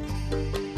Música